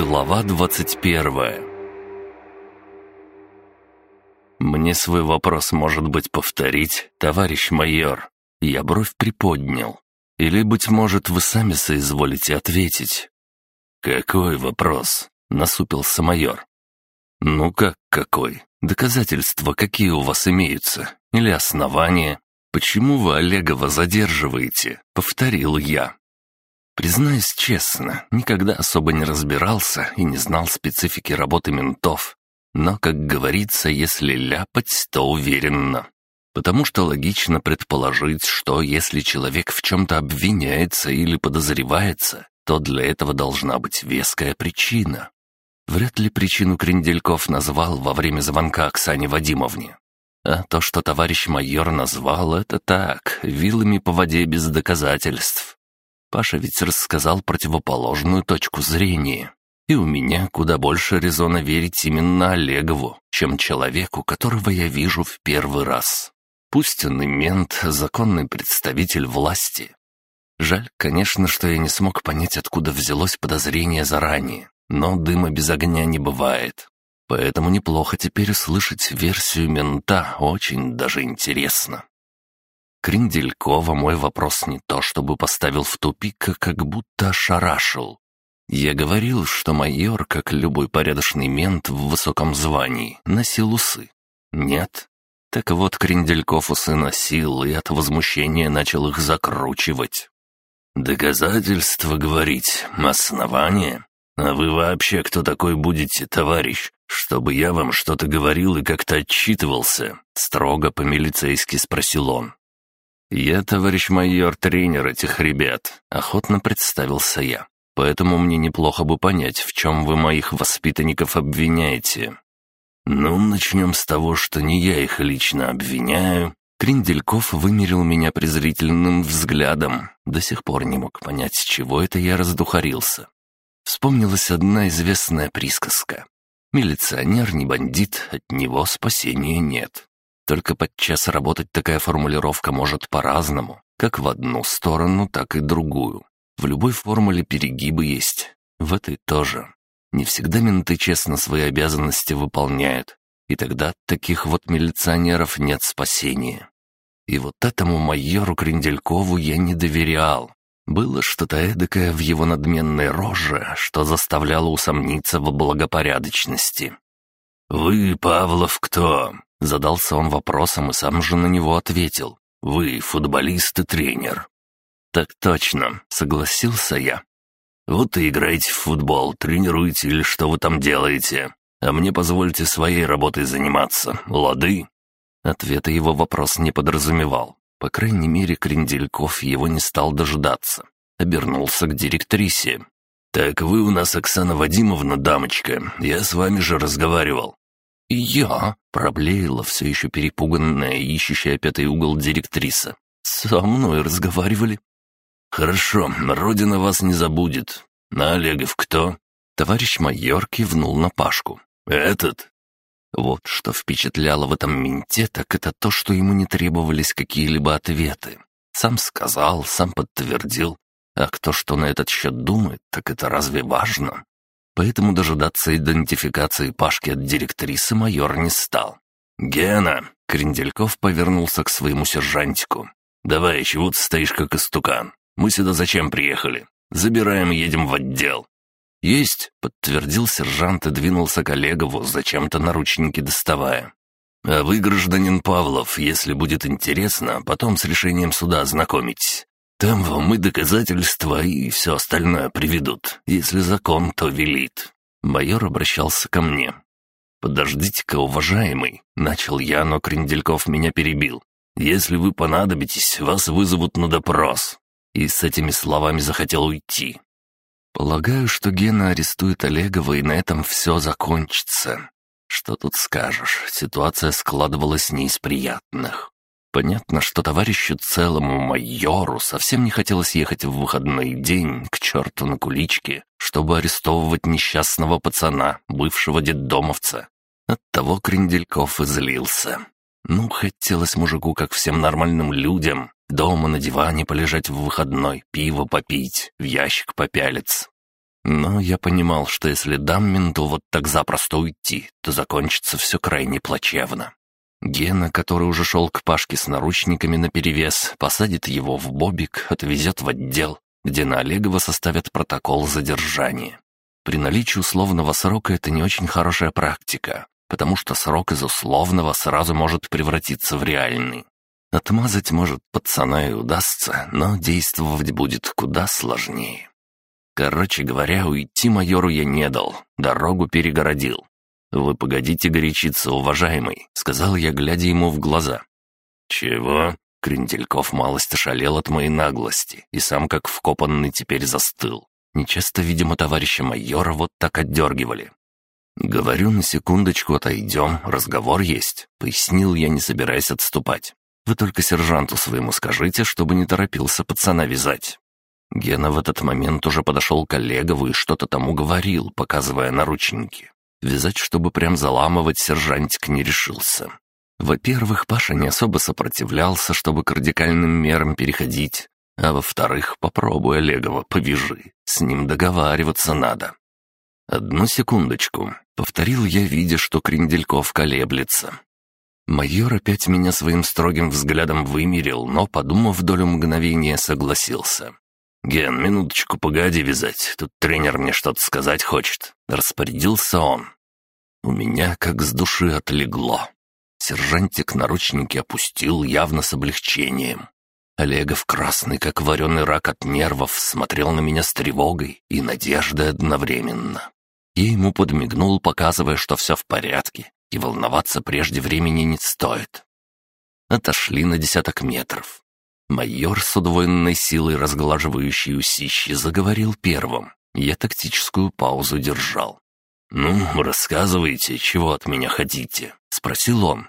Глава двадцать первая «Мне свой вопрос, может быть, повторить, товарищ майор?» Я бровь приподнял. «Или, быть может, вы сами соизволите ответить?» «Какой вопрос?» — насупился майор. «Ну как какой? Доказательства какие у вас имеются? Или основания? Почему вы Олегова задерживаете?» — повторил я. Признаюсь честно, никогда особо не разбирался и не знал специфики работы ментов. Но, как говорится, если ляпать, то уверенно. Потому что логично предположить, что если человек в чем-то обвиняется или подозревается, то для этого должна быть веская причина. Вряд ли причину Крендельков назвал во время звонка Оксане Вадимовне. А то, что товарищ майор назвал, это так, вилами по воде без доказательств. Паша ведь рассказал противоположную точку зрения. И у меня куда больше резона верить именно Олегову, чем человеку, которого я вижу в первый раз. Пусть он и мент, законный представитель власти. Жаль, конечно, что я не смог понять, откуда взялось подозрение заранее, но дыма без огня не бывает. Поэтому неплохо теперь услышать версию мента, очень даже интересно. Кренделькова мой вопрос не то чтобы поставил в тупик, а как будто ошарашил. Я говорил, что майор, как любой порядочный мент в высоком звании, носил усы. Нет? Так вот, Крендельков усы носил и от возмущения начал их закручивать. «Доказательства, говорить, основания? А вы вообще кто такой будете, товарищ, чтобы я вам что-то говорил и как-то отчитывался?» Строго по-милицейски спросил он. «Я, товарищ майор, тренер этих ребят», — охотно представился я. «Поэтому мне неплохо бы понять, в чем вы моих воспитанников обвиняете». «Ну, начнем с того, что не я их лично обвиняю». Крендельков вымерил меня презрительным взглядом. До сих пор не мог понять, с чего это я раздухарился. Вспомнилась одна известная присказка. «Милиционер не бандит, от него спасения нет». Только подчас работать такая формулировка может по-разному, как в одну сторону, так и другую. В любой формуле перегибы есть, в этой тоже. Не всегда менты честно свои обязанности выполняют, и тогда таких вот милиционеров нет спасения. И вот этому майору Кренделькову я не доверял. Было что-то эдакое в его надменной роже, что заставляло усомниться в благопорядочности. «Вы, Павлов, кто?» Задался он вопросом и сам же на него ответил. «Вы футболист и тренер». «Так точно», — согласился я. «Вот и играете в футбол, тренируете или что вы там делаете. А мне позвольте своей работой заниматься, лады?» Ответа его вопрос не подразумевал. По крайней мере, Крендельков его не стал дожидаться. Обернулся к директрисе. «Так вы у нас Оксана Вадимовна, дамочка. Я с вами же разговаривал. «Я?» — проблеяла все еще перепуганная, ищущая пятый угол директриса. «Со мной разговаривали». «Хорошо, Родина вас не забудет. На Олегов кто?» Товарищ майор кивнул на Пашку. «Этот?» Вот что впечатляло в этом менте, так это то, что ему не требовались какие-либо ответы. Сам сказал, сам подтвердил. А кто что на этот счет думает, так это разве важно? Поэтому дожидаться идентификации Пашки от директрисы майор не стал. «Гена!» — Крендельков повернулся к своему сержантику. «Давай, чего ты стоишь как истукан? Мы сюда зачем приехали? Забираем и едем в отдел». «Есть!» — подтвердил сержант и двинулся к Олегову, зачем-то наручники доставая. «А вы, гражданин Павлов, если будет интересно, потом с решением суда ознакомитесь. Там вам и доказательства, и все остальное приведут, если закон то велит». Майор обращался ко мне. «Подождите-ка, уважаемый», — начал я, но Крендельков меня перебил. «Если вы понадобитесь, вас вызовут на допрос». И с этими словами захотел уйти. Полагаю, что Гена арестует Олегова, и на этом все закончится. Что тут скажешь, ситуация складывалась не из приятных. Понятно, что товарищу целому майору совсем не хотелось ехать в выходной день к черту на куличке, чтобы арестовывать несчастного пацана, бывшего детдомовца. Оттого Крендельков и злился. Ну, хотелось мужику, как всем нормальным людям, дома на диване полежать в выходной, пиво попить, в ящик попялиться. Но я понимал, что если дам менту вот так запросто уйти, то закончится все крайне плачевно. Гена, который уже шел к Пашке с наручниками наперевес, посадит его в бобик, отвезет в отдел, где на Олегова составят протокол задержания. При наличии условного срока это не очень хорошая практика, потому что срок из условного сразу может превратиться в реальный. Отмазать, может, пацана и удастся, но действовать будет куда сложнее. Короче говоря, уйти майору я не дал, дорогу перегородил. «Вы погодите горячиться, уважаемый», — сказал я, глядя ему в глаза. «Чего?» Крендельков малость ошалел от моей наглости и сам как вкопанный теперь застыл. Нечасто, видимо, товарища майора вот так отдергивали. «Говорю, на секундочку отойдем, разговор есть», — пояснил я, не собираясь отступать. «Вы только сержанту своему скажите, чтобы не торопился пацана вязать». Гена в этот момент уже подошел к Олегову и что-то тому говорил, показывая наручники. Вязать, чтобы прям заламывать, сержантик не решился. Во-первых, Паша не особо сопротивлялся, чтобы к радикальным мерам переходить. А во-вторых, попробуй Олегова, повяжи. С ним договариваться надо. «Одну секундочку», — повторил я, видя, что Крендельков колеблется. Майор опять меня своим строгим взглядом вымерил, но, подумав долю мгновения, согласился. «Ген, минуточку, погоди вязать, тут тренер мне что-то сказать хочет», — распорядился он. У меня как с души отлегло. Сержантик наручники опустил явно с облегчением. Олегов, красный, как вареный рак от нервов, смотрел на меня с тревогой и надеждой одновременно и ему подмигнул, показывая, что все в порядке, и волноваться прежде времени не стоит. Отошли на десяток метров. Майор с удвоенной силой, разглаживающий усищи, заговорил первым. Я тактическую паузу держал. «Ну, рассказывайте, чего от меня хотите?» — спросил он.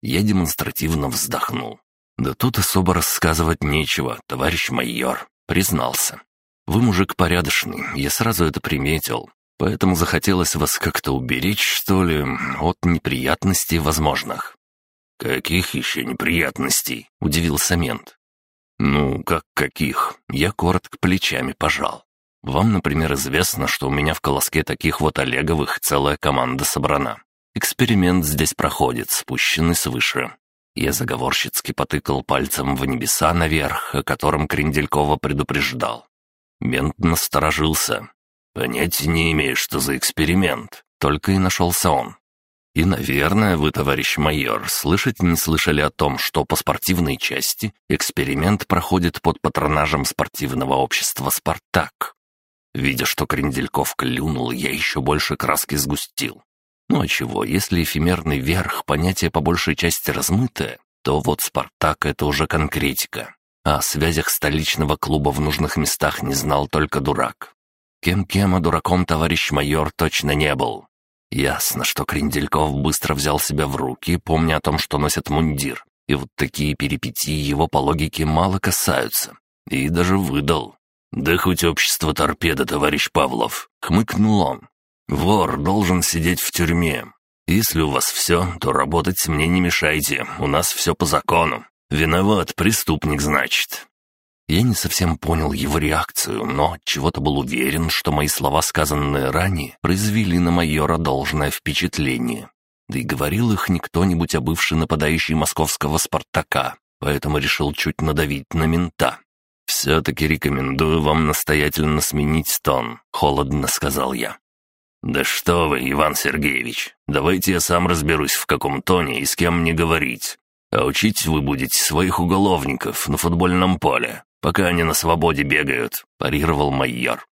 Я демонстративно вздохнул. «Да тут особо рассказывать нечего, товарищ майор», — признался. «Вы мужик порядочный, я сразу это приметил. Поэтому захотелось вас как-то уберечь, что ли, от неприятностей возможных». «Каких еще неприятностей?» — удивился мент. «Ну, как каких?» Я коротко плечами пожал. «Вам, например, известно, что у меня в колоске таких вот Олеговых целая команда собрана. Эксперимент здесь проходит, спущенный свыше. Я заговорщицки потыкал пальцем в небеса наверх, о котором Кренделькова предупреждал. Мент насторожился, «Понятия не имею, что за эксперимент», — только и нашелся он. И, наверное, вы, товарищ майор, слышать не слышали о том, что по спортивной части эксперимент проходит под патронажем спортивного общества «Спартак». Видя, что Крендельков клюнул, я еще больше краски сгустил. Ну а чего, если эфемерный верх, понятие по большей части размытое, то вот «Спартак» — это уже конкретика. А о связях столичного клуба в нужных местах не знал только дурак. Кем-кем, а дураком товарищ майор точно не был. Ясно, что Крендельков быстро взял себя в руки, помня о том, что носит мундир. И вот такие перипетии его по логике мало касаются. И даже выдал. «Да хоть общество торпеда, товарищ Павлов», — хмыкнул он. «Вор должен сидеть в тюрьме. Если у вас все, то работать мне не мешайте, у нас все по закону. Виноват преступник, значит. Я не совсем понял его реакцию, но чего-то был уверен, что мои слова, сказанные ранее, произвели на майора должное впечатление. Да и говорил их не кто-нибудь, а бывший нападающий московского «Спартака», поэтому решил чуть надавить на мента. «Все-таки рекомендую вам настоятельно сменить тон», — холодно сказал я. «Да что вы, Иван Сергеевич, давайте я сам разберусь, в каком тоне и с кем мне говорить. А учить вы будете своих уголовников на футбольном поле, пока они на свободе бегают», — парировал майор.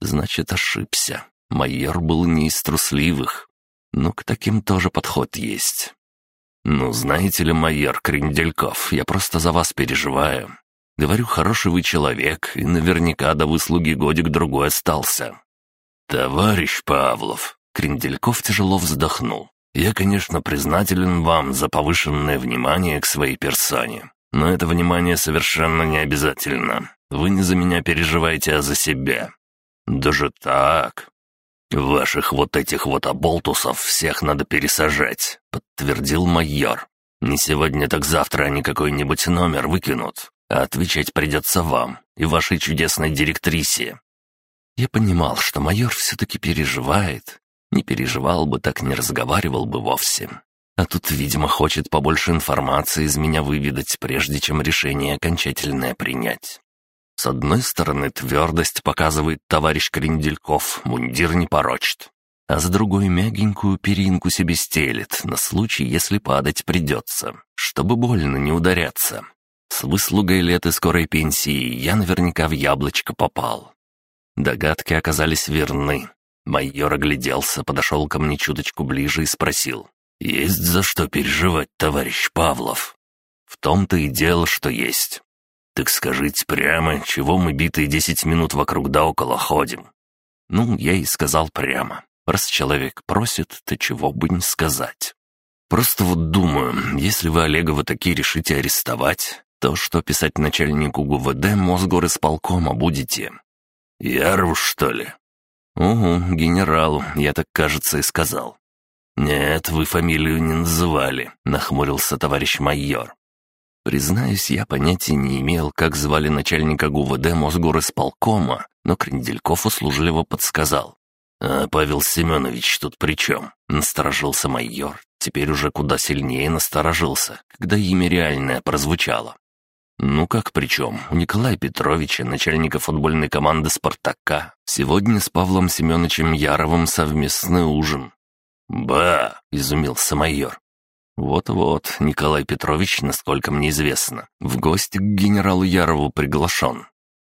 «Значит, ошибся. Майор был не из трусливых. Но к таким тоже подход есть». «Ну, знаете ли, майор Крендельков, я просто за вас переживаю. Говорю, хороший вы человек, и наверняка до выслуги годик-другой остался». «Товарищ Павлов», — Крендельков тяжело вздохнул, «я, конечно, признателен вам за повышенное внимание к своей персоне. Но это внимание совершенно не обязательно. Вы не за меня переживаете, а за себя. Даже так. Ваших вот этих вот оболтусов всех надо пересажать, подтвердил майор. Не сегодня, так завтра они какой-нибудь номер выкинут, а отвечать придется вам и вашей чудесной директрисе. Я понимал, что майор все-таки переживает. Не переживал бы, так не разговаривал бы вовсе. А тут, видимо, хочет побольше информации из меня выведать, прежде чем решение окончательное принять. С одной стороны, твердость показывает товарищ Крендельков, мундир не порочит. А с другой мягенькую перинку себе стелит, на случай, если падать придется, чтобы больно не ударяться. С выслугой лет и скорой пенсии я наверняка в яблочко попал. Догадки оказались верны. Майор огляделся, подошел ко мне чуточку ближе и спросил. «Есть за что переживать, товарищ Павлов?» «В том-то и дело, что есть. Так скажите прямо, чего мы битые десять минут вокруг да около ходим?» Ну, я и сказал прямо. Раз человек просит, то чего бы не сказать. Просто вот думаю, если вы Олегова таки решите арестовать, то что писать начальнику ГУВД Мосгорисполкома будете? Яру, что ли? Угу, генералу, я так, кажется, и сказал. «Нет, вы фамилию не называли», — нахмурился товарищ майор. Признаюсь, я понятия не имел, как звали начальника ГУВД Мосгорисполкома, но Крендельков услужливо подсказал. «А Павел Семенович тут при чем?» — насторожился майор. Теперь уже куда сильнее насторожился, когда имя реальное прозвучало. «Ну как при чем? У Николая Петровича, начальника футбольной команды «Спартака», сегодня с Павлом Семеновичем Яровым совместный ужин». «Ба!» — изумился майор. «Вот-вот, Николай Петрович, насколько мне известно, в гости к генералу Ярову приглашен».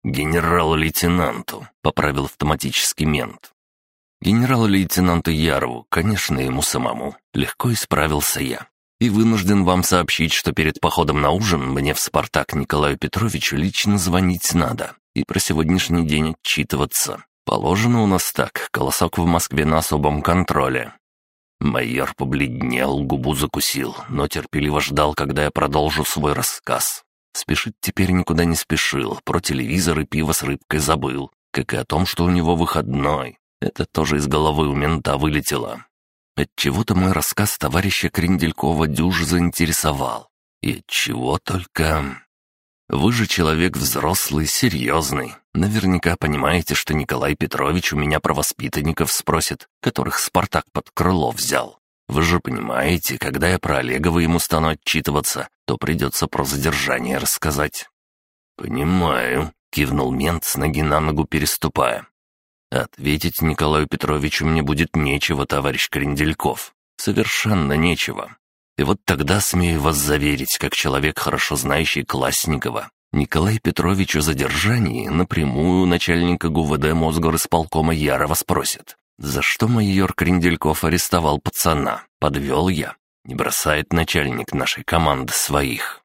«Генералу-лейтенанту», — поправил автоматический мент. Генералу-лейтенанту Ярову, конечно, ему самому. Легко исправился я. И вынужден вам сообщить, что перед походом на ужин мне в «Спартак» Николаю Петровичу лично звонить надо и про сегодняшний день отчитываться. Положено у нас так, колосок в Москве на особом контроле. Майор побледнел, губу закусил, но терпеливо ждал, когда я продолжу свой рассказ. Спешить теперь никуда не спешил, про телевизор и пиво с рыбкой забыл, как и о том, что у него выходной. Это тоже из головы у мента вылетело. Отчего-то мой рассказ товарища Кренделькова дюж заинтересовал. И отчего только... Вы же человек взрослый, серьезный. Наверняка понимаете, что Николай Петрович у меня про воспитанников спросит, которых Спартак под крыло взял. Вы же понимаете, когда я про Олегова ему стану отчитываться, то придется про задержание рассказать». «Понимаю», — кивнул мент с ноги на ногу переступая. Ответить Николаю Петровичу мне будет нечего, товарищ Крендельков. Совершенно нечего. И вот тогда смею вас заверить, как человек, хорошо знающий Классникова, Николай Петрович о задержании напрямую начальника ГУВД Мосгорисполкома Ярова спросит. За что майор Крендельков арестовал пацана? Подвел я. Не бросает начальник нашей команды своих.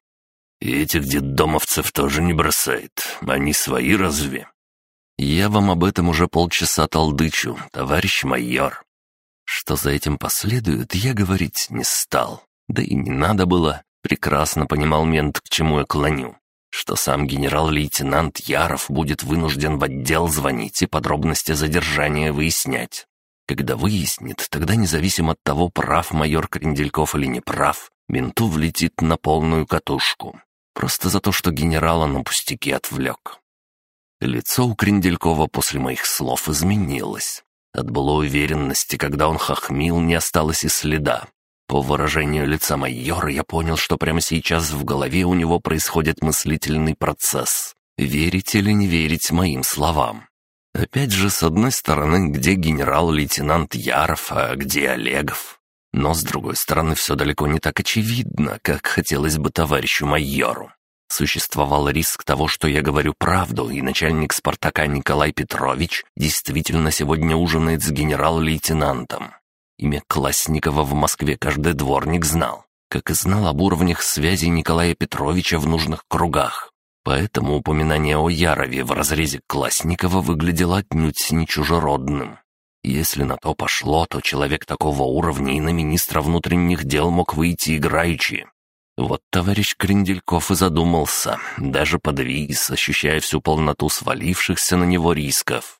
И этих детдомовцев тоже не бросает. Они свои разве? «Я вам об этом уже полчаса толдычу, товарищ майор». Что за этим последует, я говорить не стал. Да и не надо было. Прекрасно понимал мент, к чему я клоню. Что сам генерал-лейтенант Яров будет вынужден в отдел звонить и подробности задержания выяснять. Когда выяснит, тогда независимо от того, прав майор Крендельков или не прав, менту влетит на полную катушку. Просто за то, что генерала на пустяки отвлек. Лицо у Кренделькова после моих слов изменилось. От былой уверенности, когда он хохмил, не осталось и следа. По выражению лица майора я понял, что прямо сейчас в голове у него происходит мыслительный процесс. Верить или не верить моим словам? Опять же, с одной стороны, где генерал-лейтенант Яров, а где Олегов? Но с другой стороны, все далеко не так очевидно, как хотелось бы товарищу майору. Существовал риск того, что я говорю правду, и начальник «Спартака» Николай Петрович действительно сегодня ужинает с генерал-лейтенантом. Имя Классникова в Москве каждый дворник знал, как и знал об уровнях связи Николая Петровича в нужных кругах. Поэтому упоминание о Ярове в разрезе Классникова выглядело отнюдь не чужеродным. Если на то пошло, то человек такого уровня и на министра внутренних дел мог выйти играючи, вот товарищ Крендельков и задумался, даже подвис, ощущая всю полноту свалившихся на него рисков.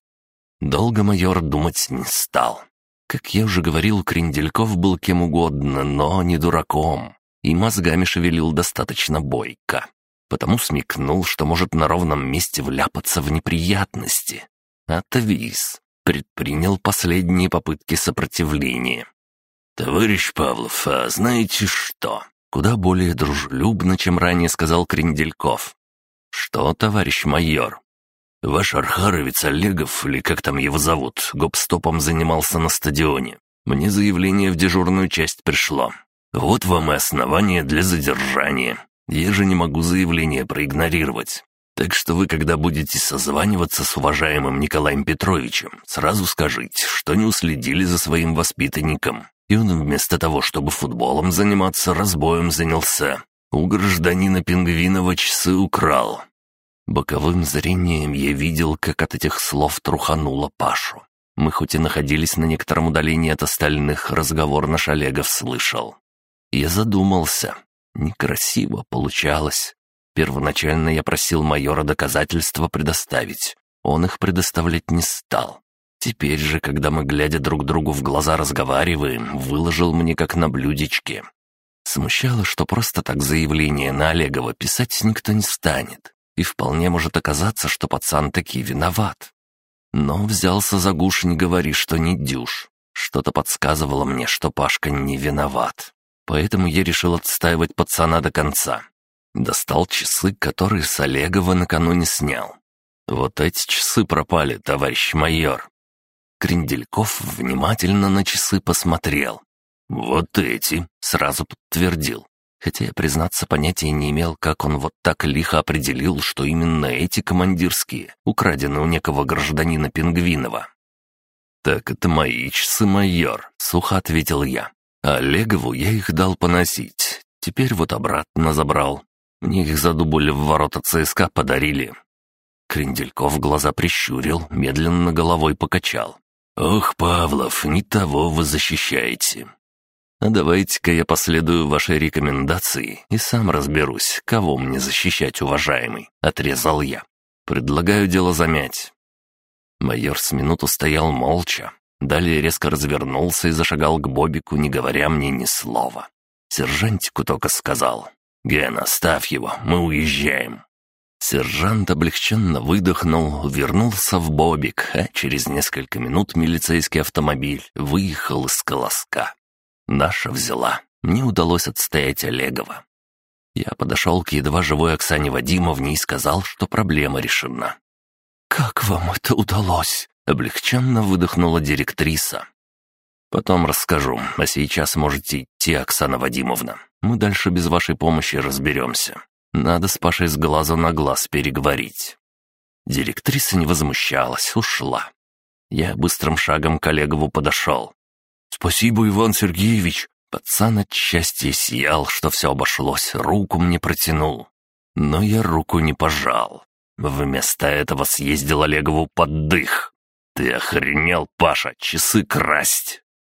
Долго майор думать не стал. Как я уже говорил, Крендельков был кем угодно, но не дураком, и мозгами шевелил достаточно бойко. Потому смекнул, что может на ровном месте вляпаться в неприятности. отвис, предпринял последние попытки сопротивления. «Товарищ Павлов, а знаете что?» Куда более дружелюбно, чем ранее сказал Крендельков. «Что, товарищ майор?» «Ваш архаровец Олегов, или как там его зовут, гоп-стопом занимался на стадионе. Мне заявление в дежурную часть пришло. Вот вам и основание для задержания. Я же не могу заявление проигнорировать. Так что вы, когда будете созваниваться с уважаемым Николаем Петровичем, сразу скажите, что не уследили за своим воспитанником. И он вместо того, чтобы футболом заниматься, разбоем занялся. У гражданина Пингвинова часы украл. Боковым зрением я видел, как от этих слов трухануло Пашу. Мы хоть и находились на некотором удалении от остальных, разговор наш Олегов слышал. Я задумался. Некрасиво получалось. Первоначально я просил майора доказательства предоставить. Он их предоставлять не стал. Теперь же, когда мы, глядя друг другу в глаза, разговариваем, выложил мне как на блюдечке. Смущало, что просто так заявление на Олегова писать никто не станет и вполне может оказаться, что пацан таки виноват. Но взялся за гуш, не говори, что не дюш. Что-то подсказывало мне, что Пашка не виноват. Поэтому я решил отстаивать пацана до конца. Достал часы, которые с Олегова накануне снял. Вот эти часы пропали, товарищ майор. Крендельков внимательно на часы посмотрел. «Вот эти», — сразу подтвердил хотя я, признаться, понятия не имел, как он вот так лихо определил, что именно эти командирские, украдены у некого гражданина Пингвинова. «Так это мои часы, майор», — сухо ответил я. Олегову я их дал поносить, теперь вот обратно забрал. Мне их за дубль в ворота ЦСКА подарили». Крендельков глаза прищурил, медленно головой покачал. «Ох, Павлов, не того вы защищаете. А давайте-ка я последую вашей рекомендации и сам разберусь, кого мне защищать, уважаемый», — отрезал я. «Предлагаю дело замять». Майор с минуту стоял молча, далее резко развернулся и зашагал к Бобику, не говоря мне ни слова. Сержантику только сказал, «Ген, оставь его, мы уезжаем». Сержант облегченно выдохнул, вернулся в Бобик, а через несколько минут милицейский автомобиль выехал из колоска. Наша взяла. Мне удалось отстоять Олегова. Я подошел к едва живой Оксане Вадимовне и сказал, что проблема решена. «Как вам это удалось?» — облегченно выдохнула директриса. «Потом расскажу, а сейчас можете идти, Оксана Вадимовна. Мы дальше без вашей помощи разберемся. Надо с Пашей с глаза на глаз переговорить». Директриса не возмущалась, ушла. Я быстрым шагом к Олегову подошел. «Спасибо, Иван Сергеевич!» Пацан от счастья сиял, что все обошлось, руку мне протянул. Но я руку не пожал. Вместо этого съездил Олегову под дых. «Ты охренел, Паша, часы красть!»